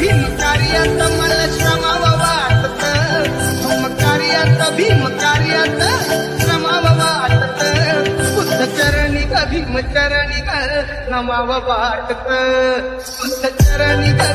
भीम कार्यात मला श्रमाव वाटत. भीम कार्यात भीम कार्यात बुद्ध चरणी का भीम का नमाव वाटत. बुद्ध चरणी का